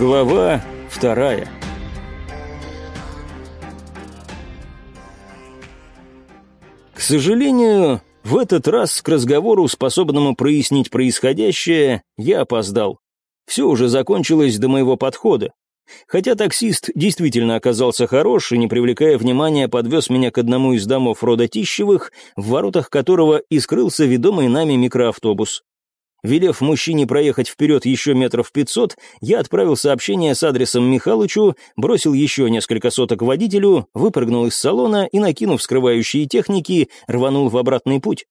Глава вторая К сожалению, в этот раз к разговору, способному прояснить происходящее, я опоздал. Все уже закончилось до моего подхода. Хотя таксист действительно оказался хорош и, не привлекая внимания, подвез меня к одному из домов рода Тищевых, в воротах которого и скрылся ведомый нами микроавтобус. Велев мужчине проехать вперед еще метров пятьсот, я отправил сообщение с адресом Михалычу, бросил еще несколько соток водителю, выпрыгнул из салона и, накинув скрывающие техники, рванул в обратный путь.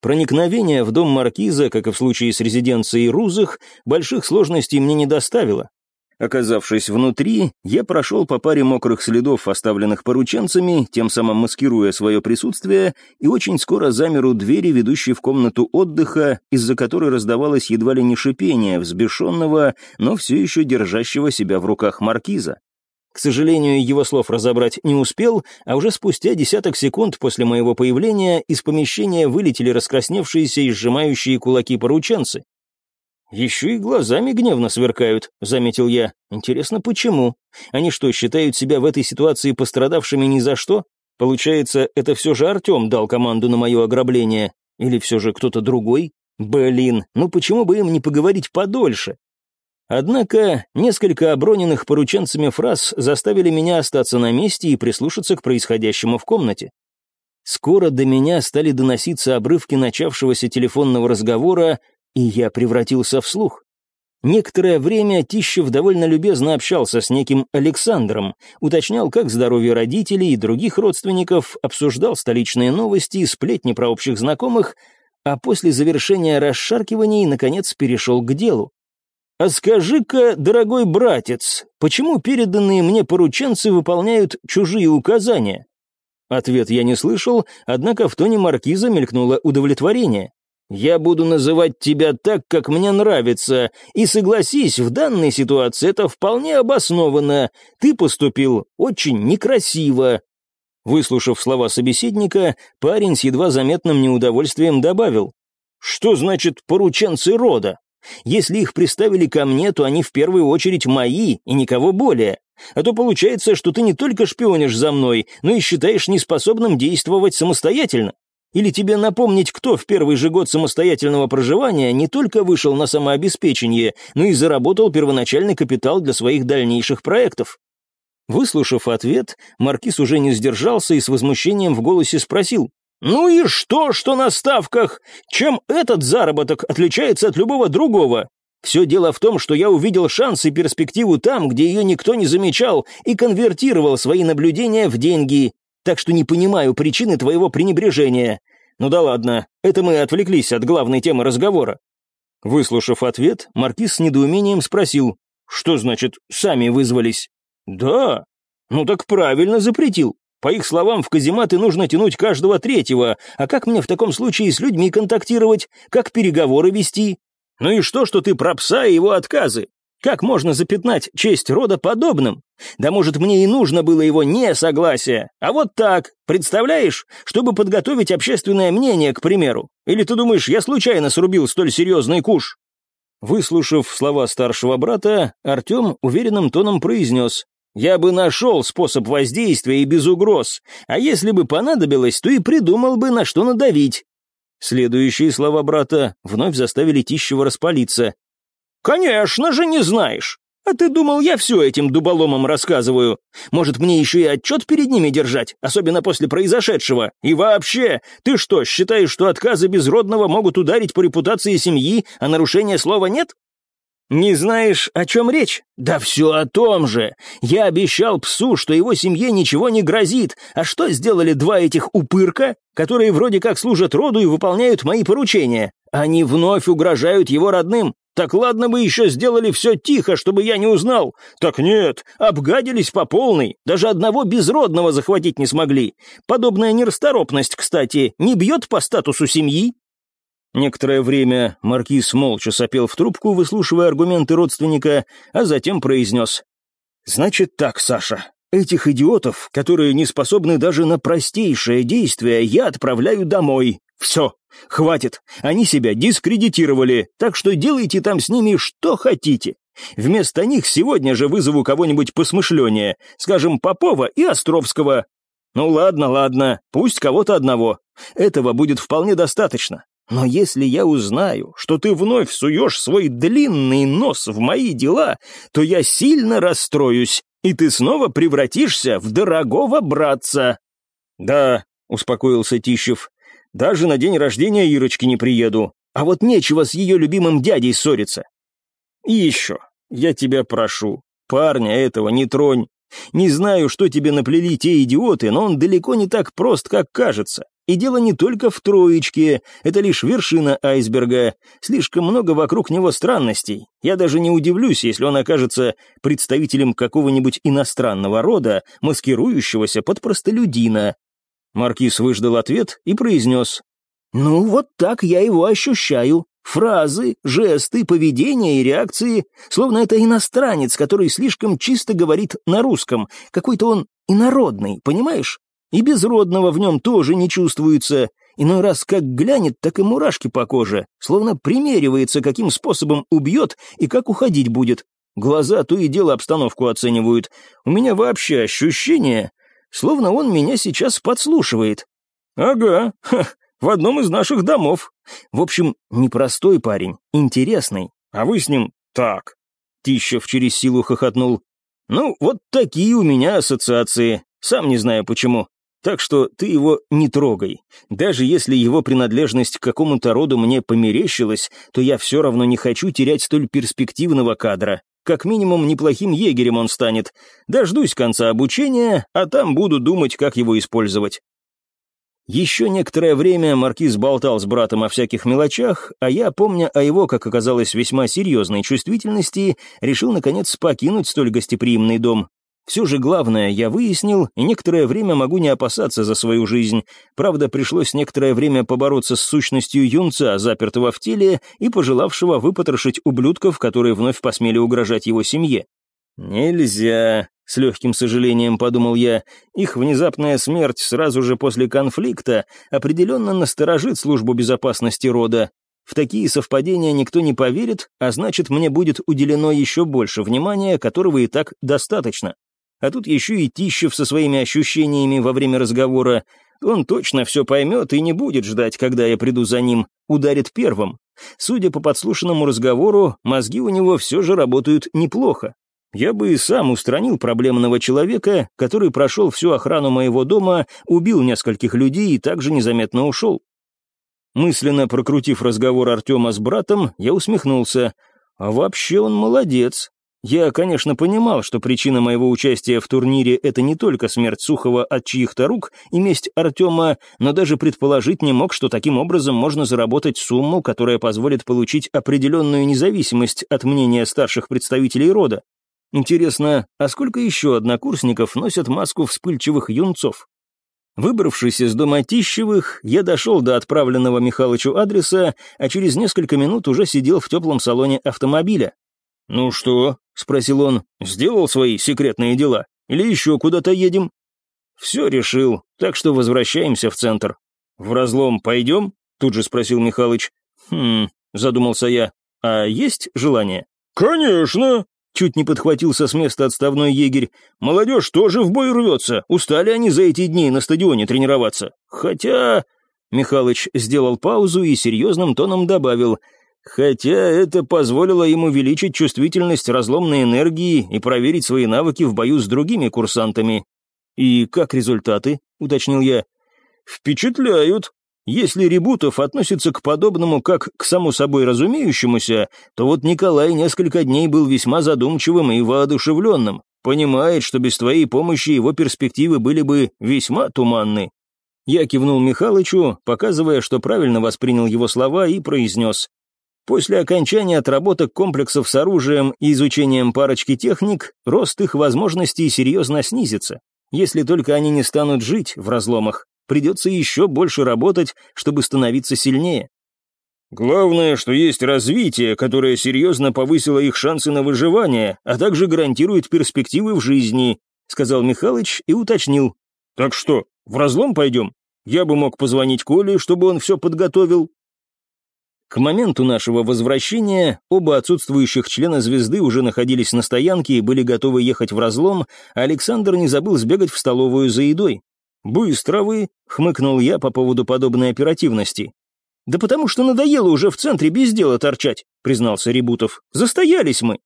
Проникновение в дом маркиза, как и в случае с резиденцией Рузых, больших сложностей мне не доставило. Оказавшись внутри, я прошел по паре мокрых следов, оставленных порученцами, тем самым маскируя свое присутствие, и очень скоро замер у двери, ведущей в комнату отдыха, из-за которой раздавалось едва ли не шипение взбешенного, но все еще держащего себя в руках маркиза. К сожалению, его слов разобрать не успел, а уже спустя десяток секунд после моего появления из помещения вылетели раскрасневшиеся и сжимающие кулаки порученцы. «Еще и глазами гневно сверкают», — заметил я. «Интересно, почему? Они что, считают себя в этой ситуации пострадавшими ни за что? Получается, это все же Артем дал команду на мое ограбление? Или все же кто-то другой? Блин, ну почему бы им не поговорить подольше?» Однако несколько оброненных порученцами фраз заставили меня остаться на месте и прислушаться к происходящему в комнате. Скоро до меня стали доноситься обрывки начавшегося телефонного разговора, и я превратился в слух. Некоторое время Тищев довольно любезно общался с неким Александром, уточнял, как здоровье родителей и других родственников, обсуждал столичные новости и сплетни про общих знакомых, а после завершения расшаркиваний, наконец, перешел к делу. «А скажи-ка, дорогой братец, почему переданные мне порученцы выполняют чужие указания?» Ответ я не слышал, однако в тоне маркиза мелькнуло удовлетворение. Я буду называть тебя так, как мне нравится, и согласись, в данной ситуации это вполне обоснованно. Ты поступил очень некрасиво». Выслушав слова собеседника, парень с едва заметным неудовольствием добавил. «Что значит порученцы рода? Если их приставили ко мне, то они в первую очередь мои и никого более. А то получается, что ты не только шпионишь за мной, но и считаешь неспособным действовать самостоятельно. Или тебе напомнить, кто в первый же год самостоятельного проживания не только вышел на самообеспечение, но и заработал первоначальный капитал для своих дальнейших проектов? Выслушав ответ, Маркиз уже не сдержался и с возмущением в голосе спросил. «Ну и что, что на ставках? Чем этот заработок отличается от любого другого? Все дело в том, что я увидел шанс и перспективу там, где ее никто не замечал, и конвертировал свои наблюдения в деньги так что не понимаю причины твоего пренебрежения. Ну да ладно, это мы отвлеклись от главной темы разговора». Выслушав ответ, Маркиз с недоумением спросил, «Что значит, сами вызвались?» «Да, ну так правильно запретил. По их словам, в казематы нужно тянуть каждого третьего, а как мне в таком случае с людьми контактировать, как переговоры вести? Ну и что, что ты про пса и его отказы? Как можно запятнать честь рода подобным? Да может, мне и нужно было его несогласие. А вот так, представляешь, чтобы подготовить общественное мнение, к примеру. Или ты думаешь, я случайно срубил столь серьезный куш?» Выслушав слова старшего брата, Артем уверенным тоном произнес. «Я бы нашел способ воздействия и без угроз, а если бы понадобилось, то и придумал бы, на что надавить». Следующие слова брата вновь заставили Тищева распалиться. «Конечно же не знаешь! А ты думал, я все этим дуболомам рассказываю? Может, мне еще и отчет перед ними держать, особенно после произошедшего? И вообще, ты что, считаешь, что отказы безродного могут ударить по репутации семьи, а нарушения слова нет? «Не знаешь, о чем речь? Да все о том же. Я обещал псу, что его семье ничего не грозит. А что сделали два этих упырка, которые вроде как служат роду и выполняют мои поручения? Они вновь угрожают его родным. Так ладно бы еще сделали все тихо, чтобы я не узнал. Так нет, обгадились по полной, даже одного безродного захватить не смогли. Подобная нерасторопность, кстати, не бьет по статусу семьи?» Некоторое время маркиз молча сопел в трубку, выслушивая аргументы родственника, а затем произнес. «Значит так, Саша, этих идиотов, которые не способны даже на простейшее действие, я отправляю домой. Все, хватит, они себя дискредитировали, так что делайте там с ними что хотите. Вместо них сегодня же вызову кого-нибудь посмышленнее, скажем, Попова и Островского. Ну ладно, ладно, пусть кого-то одного. Этого будет вполне достаточно. Но если я узнаю, что ты вновь суешь свой длинный нос в мои дела, то я сильно расстроюсь, и ты снова превратишься в дорогого братца». «Да», — успокоился Тищев, — «даже на день рождения Ирочки не приеду, а вот нечего с ее любимым дядей ссориться». «И еще, я тебя прошу, парня этого не тронь. Не знаю, что тебе наплели те идиоты, но он далеко не так прост, как кажется. И дело не только в троечке, это лишь вершина айсберга. Слишком много вокруг него странностей. Я даже не удивлюсь, если он окажется представителем какого-нибудь иностранного рода, маскирующегося под простолюдина. Маркиз выждал ответ и произнес. «Ну, вот так я его ощущаю. Фразы, жесты, поведение и реакции, словно это иностранец, который слишком чисто говорит на русском. Какой-то он инородный, понимаешь? И безродного в нем тоже не чувствуется. Иной раз как глянет, так и мурашки по коже, словно примеривается, каким способом убьет и как уходить будет. Глаза то и дело обстановку оценивают. У меня вообще ощущение, словно он меня сейчас подслушивает. Ага, ха, в одном из наших домов. В общем, непростой парень, интересный. А вы с ним так. Тищев через силу хохотнул. Ну, вот такие у меня ассоциации. Сам не знаю почему. Так что ты его не трогай. Даже если его принадлежность к какому-то роду мне померещилась, то я все равно не хочу терять столь перспективного кадра. Как минимум, неплохим егерем он станет. Дождусь конца обучения, а там буду думать, как его использовать. Еще некоторое время маркиз болтал с братом о всяких мелочах, а я, помня о его, как оказалось, весьма серьезной чувствительности, решил, наконец, покинуть столь гостеприимный дом. Все же главное я выяснил, и некоторое время могу не опасаться за свою жизнь. Правда, пришлось некоторое время побороться с сущностью юнца, запертого в теле и пожелавшего выпотрошить ублюдков, которые вновь посмели угрожать его семье. «Нельзя», — с легким сожалением подумал я, «их внезапная смерть сразу же после конфликта определенно насторожит службу безопасности рода. В такие совпадения никто не поверит, а значит, мне будет уделено еще больше внимания, которого и так достаточно. А тут еще и Тищев со своими ощущениями во время разговора. Он точно все поймет и не будет ждать, когда я приду за ним. Ударит первым. Судя по подслушанному разговору, мозги у него все же работают неплохо. Я бы и сам устранил проблемного человека, который прошел всю охрану моего дома, убил нескольких людей и также незаметно ушел. Мысленно прокрутив разговор Артема с братом, я усмехнулся. А вообще он молодец. Я, конечно, понимал, что причина моего участия в турнире — это не только смерть Сухова от чьих-то рук и месть Артема, но даже предположить не мог, что таким образом можно заработать сумму, которая позволит получить определенную независимость от мнения старших представителей рода. Интересно, а сколько еще однокурсников носят маску вспыльчивых юнцов? Выбравшись из дома Тищевых, я дошел до отправленного Михалычу адреса, а через несколько минут уже сидел в теплом салоне автомобиля. «Ну что?» — спросил он. «Сделал свои секретные дела? Или еще куда-то едем?» «Все решил, так что возвращаемся в центр». «В разлом пойдем?» — тут же спросил Михалыч. «Хм...» — задумался я. «А есть желание?» «Конечно!» Чуть не подхватился с места отставной егерь. «Молодежь тоже в бой рвется. Устали они за эти дни на стадионе тренироваться. Хотя...» Михалыч сделал паузу и серьезным тоном добавил. Хотя это позволило ему увеличить чувствительность разломной энергии и проверить свои навыки в бою с другими курсантами. «И как результаты?» — уточнил я. «Впечатляют. Если Ребутов относится к подобному как к само собой разумеющемуся, то вот Николай несколько дней был весьма задумчивым и воодушевленным. Понимает, что без твоей помощи его перспективы были бы весьма туманны». Я кивнул Михалычу, показывая, что правильно воспринял его слова, и произнес. После окончания отработок комплексов с оружием и изучением парочки техник, рост их возможностей серьезно снизится. Если только они не станут жить в разломах, придется еще больше работать, чтобы становиться сильнее. Главное, что есть развитие, которое серьезно повысило их шансы на выживание, а также гарантирует перспективы в жизни, сказал Михалыч и уточнил. Так что, в разлом пойдем? Я бы мог позвонить Коле, чтобы он все подготовил. К моменту нашего возвращения оба отсутствующих члена звезды уже находились на стоянке и были готовы ехать в разлом, а Александр не забыл сбегать в столовую за едой. «Быстро вы», — хмыкнул я по поводу подобной оперативности. «Да потому что надоело уже в центре без дела торчать», — признался Ребутов. «Застоялись мы».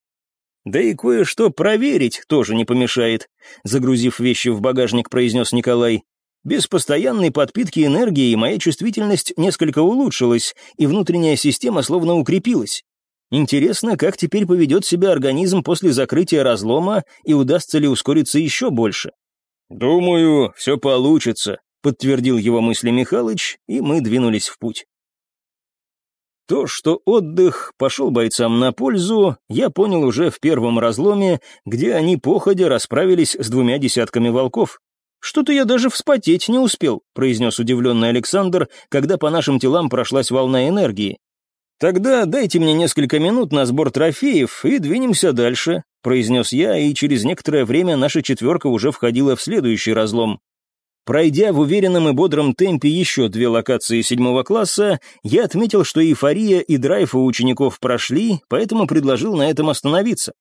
«Да и кое-что проверить тоже не помешает», — загрузив вещи в багажник, произнес Николай. «Без постоянной подпитки энергии моя чувствительность несколько улучшилась, и внутренняя система словно укрепилась. Интересно, как теперь поведет себя организм после закрытия разлома и удастся ли ускориться еще больше?» «Думаю, все получится», — подтвердил его мысли Михалыч, и мы двинулись в путь. То, что отдых пошел бойцам на пользу, я понял уже в первом разломе, где они походя расправились с двумя десятками волков. «Что-то я даже вспотеть не успел», — произнес удивленный Александр, когда по нашим телам прошлась волна энергии. «Тогда дайте мне несколько минут на сбор трофеев и двинемся дальше», — произнес я, и через некоторое время наша четверка уже входила в следующий разлом. Пройдя в уверенном и бодром темпе еще две локации седьмого класса, я отметил, что эйфория и драйв у учеников прошли, поэтому предложил на этом остановиться.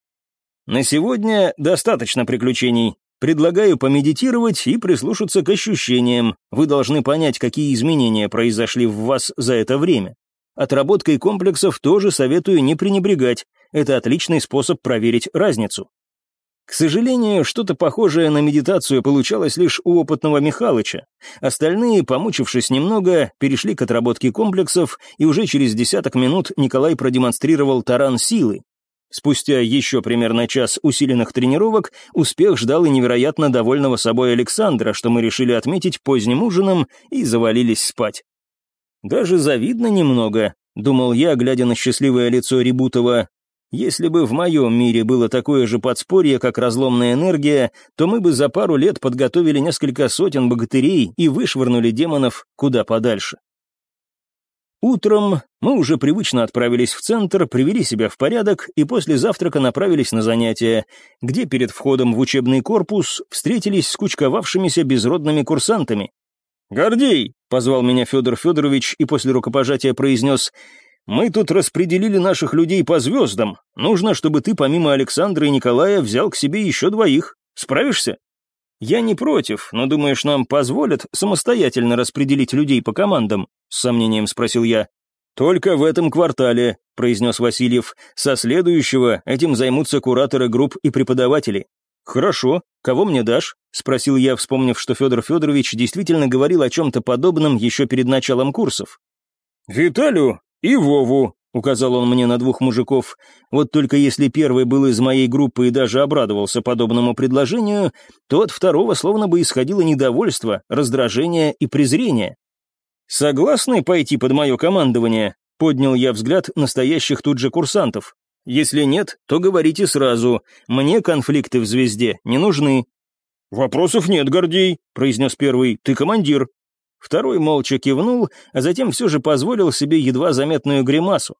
На сегодня достаточно приключений. Предлагаю помедитировать и прислушаться к ощущениям. Вы должны понять, какие изменения произошли в вас за это время. Отработкой комплексов тоже советую не пренебрегать. Это отличный способ проверить разницу. К сожалению, что-то похожее на медитацию получалось лишь у опытного Михалыча. Остальные, помучившись немного, перешли к отработке комплексов, и уже через десяток минут Николай продемонстрировал таран силы. Спустя еще примерно час усиленных тренировок успех ждал и невероятно довольного собой Александра, что мы решили отметить поздним ужином и завалились спать. Даже завидно немного, думал я, глядя на счастливое лицо Рибутова, если бы в моем мире было такое же подспорье, как разломная энергия, то мы бы за пару лет подготовили несколько сотен богатырей и вышвырнули демонов куда подальше. Утром мы уже привычно отправились в центр, привели себя в порядок и после завтрака направились на занятия, где перед входом в учебный корпус встретились с кучковавшимися безродными курсантами. «Гордей!» — позвал меня Федор Федорович и после рукопожатия произнес мы тут распределили наших людей по звездам. Нужно, чтобы ты помимо Александра и Николая взял к себе еще двоих. Справишься? Я не против, но думаешь, нам позволят самостоятельно распределить людей по командам? С сомнением спросил я. Только в этом квартале, произнес Васильев. Со следующего этим займутся кураторы групп и преподаватели. «Хорошо. Кого мне дашь?» — спросил я, вспомнив, что Федор Федорович действительно говорил о чем-то подобном еще перед началом курсов. «Виталю «И Вову», — указал он мне на двух мужиков. Вот только если первый был из моей группы и даже обрадовался подобному предложению, то от второго словно бы исходило недовольство, раздражение и презрение. «Согласны пойти под мое командование?» — поднял я взгляд настоящих тут же курсантов. «Если нет, то говорите сразу. Мне конфликты в «Звезде» не нужны». «Вопросов нет, Гордей», — произнес первый. «Ты командир». Второй молча кивнул, а затем все же позволил себе едва заметную гримасу.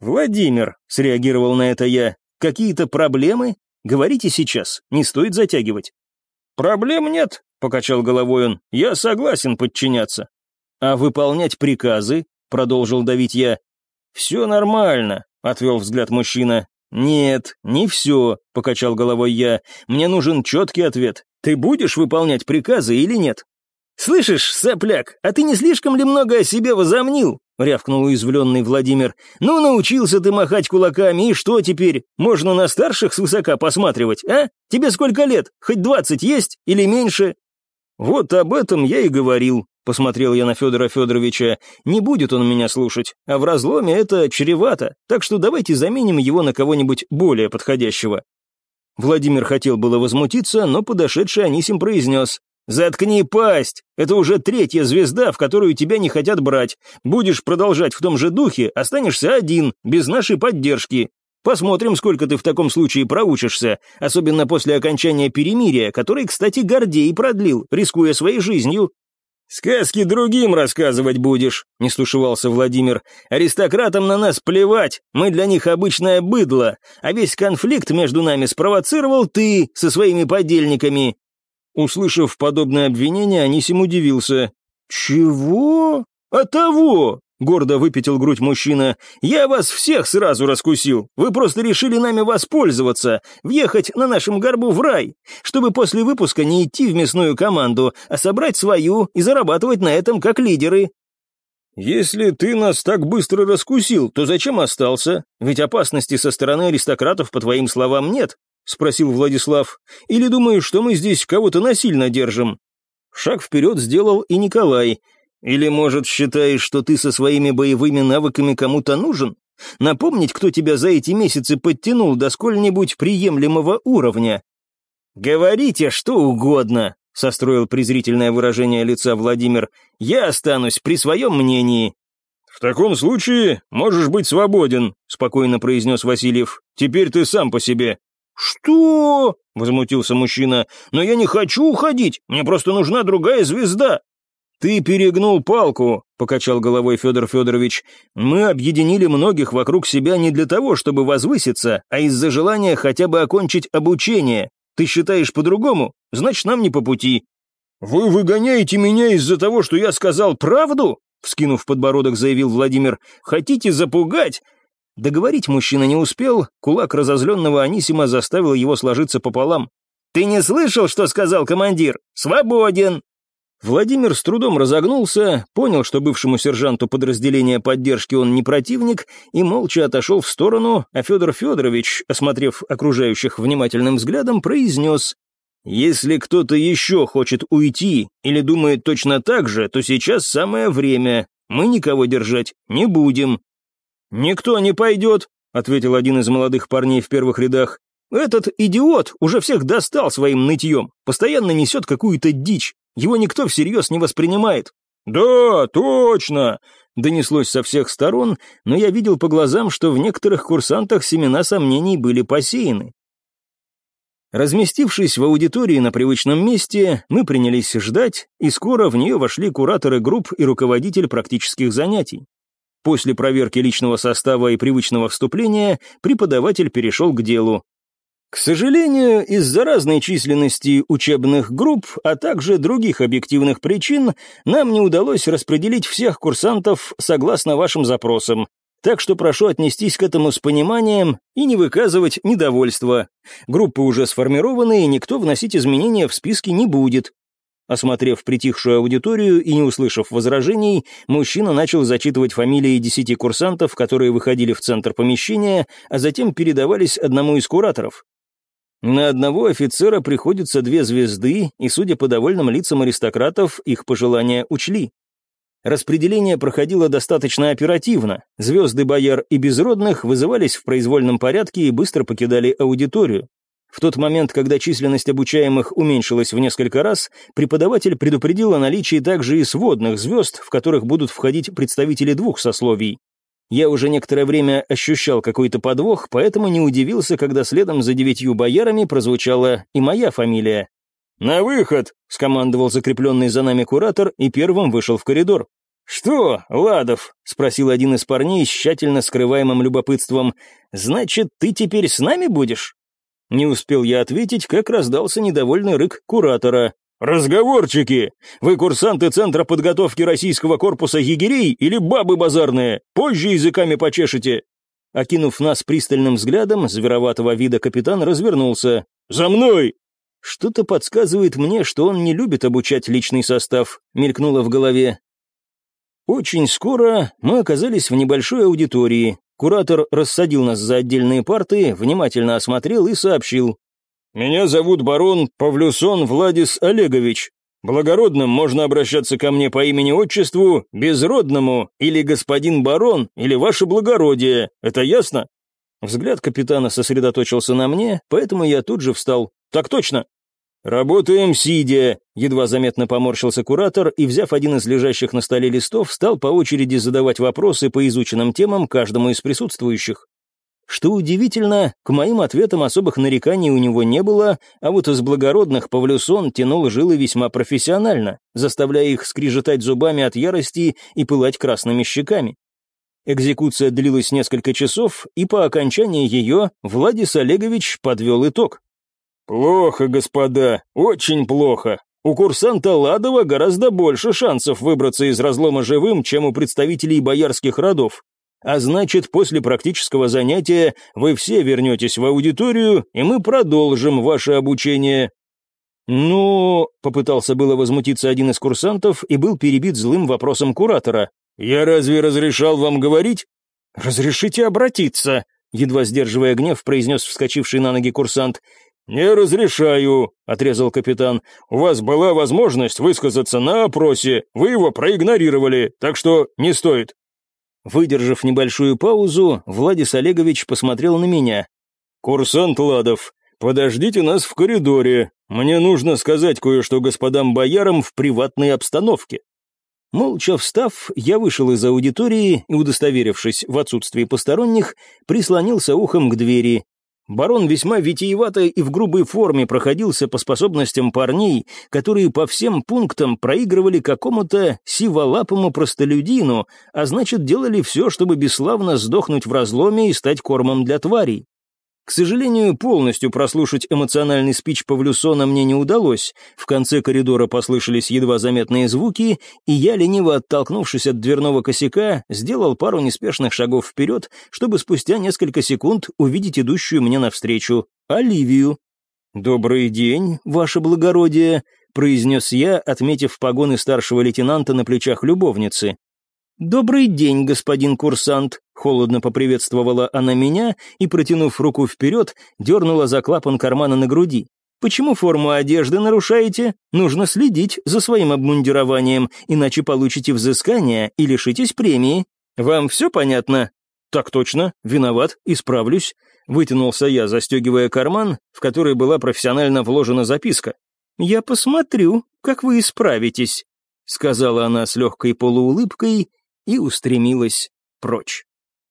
«Владимир», — среагировал на это я, — «какие-то проблемы? Говорите сейчас, не стоит затягивать». «Проблем нет», — покачал головой он, — «я согласен подчиняться». «А выполнять приказы?» — продолжил давить я. «Все нормально», — отвел взгляд мужчина. «Нет, не все», — покачал головой я. «Мне нужен четкий ответ. Ты будешь выполнять приказы или нет?» «Слышишь, сопляк, а ты не слишком ли много о себе возомнил?» — рявкнул уязвленный Владимир. «Ну, научился ты махать кулаками, и что теперь? Можно на старших свысока посматривать, а? Тебе сколько лет? Хоть двадцать есть или меньше?» «Вот об этом я и говорил», — посмотрел я на Федора Федоровича. «Не будет он меня слушать, а в разломе это чревато, так что давайте заменим его на кого-нибудь более подходящего». Владимир хотел было возмутиться, но подошедший Анисим произнес. «Заткни пасть! Это уже третья звезда, в которую тебя не хотят брать. Будешь продолжать в том же духе, останешься один, без нашей поддержки. Посмотрим, сколько ты в таком случае проучишься, особенно после окончания перемирия, который, кстати, Гордей продлил, рискуя своей жизнью». «Сказки другим рассказывать будешь», — не стушевался Владимир. «Аристократам на нас плевать, мы для них обычное быдло, а весь конфликт между нами спровоцировал ты со своими подельниками. Услышав подобное обвинение, Анисим удивился. «Чего? А того! гордо выпятил грудь мужчина. «Я вас всех сразу раскусил. Вы просто решили нами воспользоваться, въехать на нашем горбу в рай, чтобы после выпуска не идти в мясную команду, а собрать свою и зарабатывать на этом как лидеры. «Если ты нас так быстро раскусил, то зачем остался? Ведь опасности со стороны аристократов, по твоим словам, нет», — спросил Владислав. «Или думаешь, что мы здесь кого-то насильно держим?» Шаг вперед сделал и Николай. «Или, может, считаешь, что ты со своими боевыми навыками кому-то нужен? Напомнить, кто тебя за эти месяцы подтянул до сколь-нибудь приемлемого уровня?» «Говорите что угодно», — состроил презрительное выражение лица Владимир, — «я останусь при своем мнении». «В таком случае можешь быть свободен», — спокойно произнес Васильев. «Теперь ты сам по себе». «Что?» — возмутился мужчина. «Но я не хочу уходить, мне просто нужна другая звезда». «Ты перегнул палку», — покачал головой Федор Федорович. «Мы объединили многих вокруг себя не для того, чтобы возвыситься, а из-за желания хотя бы окончить обучение. Ты считаешь по-другому? Значит, нам не по пути». «Вы выгоняете меня из-за того, что я сказал правду?» Вскинув подбородок, заявил Владимир. «Хотите запугать?» Договорить мужчина не успел, кулак разозленного Анисима заставил его сложиться пополам. «Ты не слышал, что сказал командир? Свободен!» Владимир с трудом разогнулся, понял, что бывшему сержанту подразделения поддержки он не противник, и молча отошел в сторону, а Федор Федорович, осмотрев окружающих внимательным взглядом, произнес «Если кто-то еще хочет уйти или думает точно так же, то сейчас самое время. Мы никого держать не будем». «Никто не пойдет», — ответил один из молодых парней в первых рядах. «Этот идиот уже всех достал своим нытьем, постоянно несет какую-то дичь. Его никто всерьез не воспринимает». «Да, точно!» — донеслось со всех сторон, но я видел по глазам, что в некоторых курсантах семена сомнений были посеяны. Разместившись в аудитории на привычном месте, мы принялись ждать, и скоро в нее вошли кураторы групп и руководитель практических занятий. После проверки личного состава и привычного вступления преподаватель перешел к делу, к сожалению, из-за разной численности учебных групп, а также других объективных причин, нам не удалось распределить всех курсантов согласно вашим запросам. Так что прошу отнестись к этому с пониманием и не выказывать недовольства. Группы уже сформированы, и никто вносить изменения в списки не будет. Осмотрев притихшую аудиторию и не услышав возражений, мужчина начал зачитывать фамилии десяти курсантов, которые выходили в центр помещения, а затем передавались одному из кураторов. На одного офицера приходится две звезды, и, судя по довольным лицам аристократов, их пожелания учли. Распределение проходило достаточно оперативно. Звезды бояр и безродных вызывались в произвольном порядке и быстро покидали аудиторию. В тот момент, когда численность обучаемых уменьшилась в несколько раз, преподаватель предупредил о наличии также и сводных звезд, в которых будут входить представители двух сословий я уже некоторое время ощущал какой-то подвох, поэтому не удивился, когда следом за девятью боярами прозвучала и моя фамилия. «На выход!» — скомандовал закрепленный за нами куратор и первым вышел в коридор. «Что, Ладов?» — спросил один из парней с тщательно скрываемым любопытством. «Значит, ты теперь с нами будешь?» Не успел я ответить, как раздался недовольный рык куратора. «Разговорчики! Вы курсанты Центра подготовки Российского корпуса егерей или бабы базарные? Позже языками почешете!» Окинув нас пристальным взглядом, звероватого вида капитан развернулся. «За мной!» «Что-то подсказывает мне, что он не любит обучать личный состав», — мелькнуло в голове. Очень скоро мы оказались в небольшой аудитории. Куратор рассадил нас за отдельные парты, внимательно осмотрел и сообщил. «Меня зовут барон Павлюсон Владис Олегович. Благородным можно обращаться ко мне по имени-отчеству, безродному, или господин барон, или ваше благородие. Это ясно?» Взгляд капитана сосредоточился на мне, поэтому я тут же встал. «Так точно!» «Работаем сидя», — едва заметно поморщился куратор и, взяв один из лежащих на столе листов, стал по очереди задавать вопросы по изученным темам каждому из присутствующих. Что удивительно, к моим ответам особых нареканий у него не было, а вот из благородных Павлюсон тянул жилы весьма профессионально, заставляя их скрижетать зубами от ярости и пылать красными щеками. Экзекуция длилась несколько часов, и по окончании ее Владис Олегович подвел итог. «Плохо, господа, очень плохо. У курсанта Ладова гораздо больше шансов выбраться из разлома живым, чем у представителей боярских родов. А значит, после практического занятия вы все вернетесь в аудиторию, и мы продолжим ваше обучение». «Ну...» — попытался было возмутиться один из курсантов и был перебит злым вопросом куратора. «Я разве разрешал вам говорить?» «Разрешите обратиться», — едва сдерживая гнев, произнес вскочивший на ноги курсант. «Не разрешаю», — отрезал капитан. «У вас была возможность высказаться на опросе, вы его проигнорировали, так что не стоит». Выдержав небольшую паузу, Владис Олегович посмотрел на меня. «Курсант Ладов, подождите нас в коридоре. Мне нужно сказать кое-что господам боярам в приватной обстановке». Молча встав, я вышел из аудитории и, удостоверившись в отсутствии посторонних, прислонился ухом к двери. Барон весьма витиевато и в грубой форме проходился по способностям парней, которые по всем пунктам проигрывали какому-то сиволапому простолюдину, а значит, делали все, чтобы бесславно сдохнуть в разломе и стать кормом для тварей. К сожалению, полностью прослушать эмоциональный спич Павлюсона мне не удалось. В конце коридора послышались едва заметные звуки, и я, лениво оттолкнувшись от дверного косяка, сделал пару неспешных шагов вперед, чтобы спустя несколько секунд увидеть идущую мне навстречу Оливию. «Добрый день, ваше благородие», — произнес я, отметив погоны старшего лейтенанта на плечах любовницы. «Добрый день, господин курсант», — холодно поприветствовала она меня и, протянув руку вперед, дернула за клапан кармана на груди. «Почему форму одежды нарушаете? Нужно следить за своим обмундированием, иначе получите взыскание и лишитесь премии. Вам все понятно?» «Так точно, виноват, исправлюсь», — вытянулся я, застегивая карман, в который была профессионально вложена записка. «Я посмотрю, как вы исправитесь», — сказала она с легкой полуулыбкой и устремилась прочь.